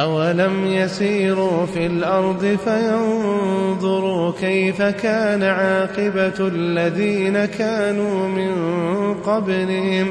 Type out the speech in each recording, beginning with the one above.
أولم يسيروا في الأرض فينظروا كيف كان عاقبة الذين كانوا من قبلهم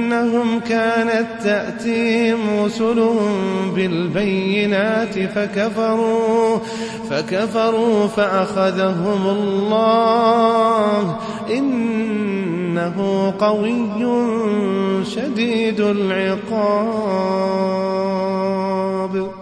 بأنهم كانت تأتيهم رسلهم بالبينات فكفروا فكفروا فأخذهم الله. إنه قوي شديد العقاب.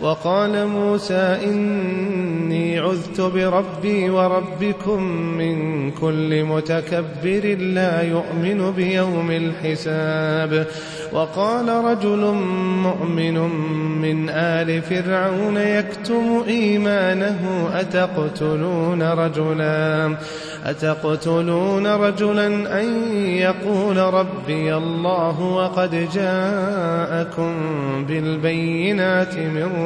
وقال موسى إني عذت بربي وربكم من كل متكبر لا يؤمن بيوم الحساب. وقال رجل مؤمن من آل فرعون يكتم إيمانه أتقتلون رجلا؟ أتقتلون رجلا أن يقول ربي الله وقد جاءكم بالبينات من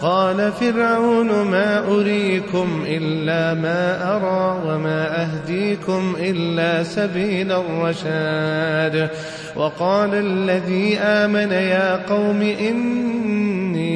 قال فرعون ما أريكم إلا ما أرى وما أهديكم إلا سبيل الرشاد وقال الذي آمن يا قوم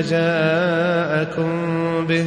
جاءكم به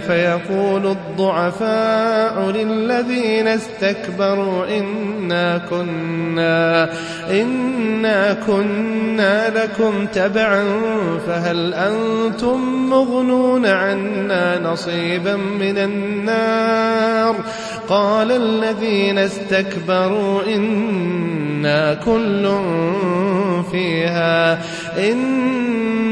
فيقول الضعفاء للذين استكبروا إنا كنا إنا كنا لكم تبعا فهل أنتم مغنون عنا نصيبا من النار؟ قال الذين استكبروا إنا كل فيها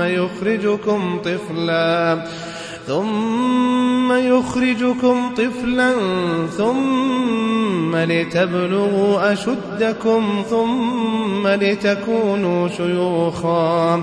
يخرجكم طفلا ثم يخرجكم طفلا ثم لتبلغوا أشدكم ثم لتكونوا شيوخا.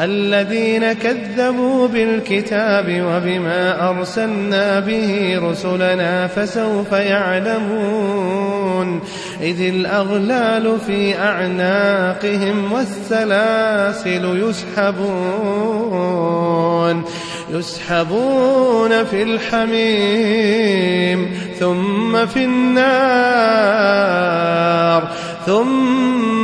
الذين كذبوا بالكتاب وبما أرسلنا به رسلنا فسوف يعلمون إذ الأغلال في أعناقهم والسلاسل يسحبون يسحبون في الحميم ثم في النار ثم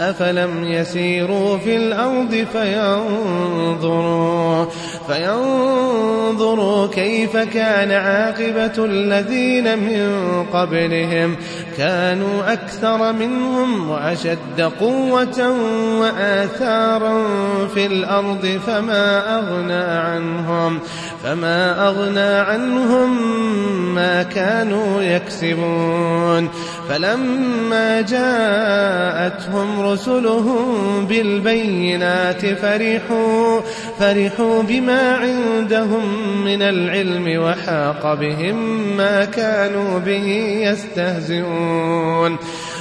أفلم يسيروا في الأرض فينظروا فينظروا كيف كان عاقبة الذين من قبلهم. كانوا أكثر منهم وأشد قوة وآثارا في الأرض فما أغنى عنهم فما أغنى عنهم ما كانوا يكسبون. فلما جاءتهم رسلهم بالبينات فرحوا فرحوا بما عندهم من العلم وحاق بهم ما كانوا به يستهزئون.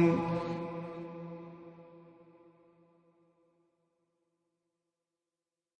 known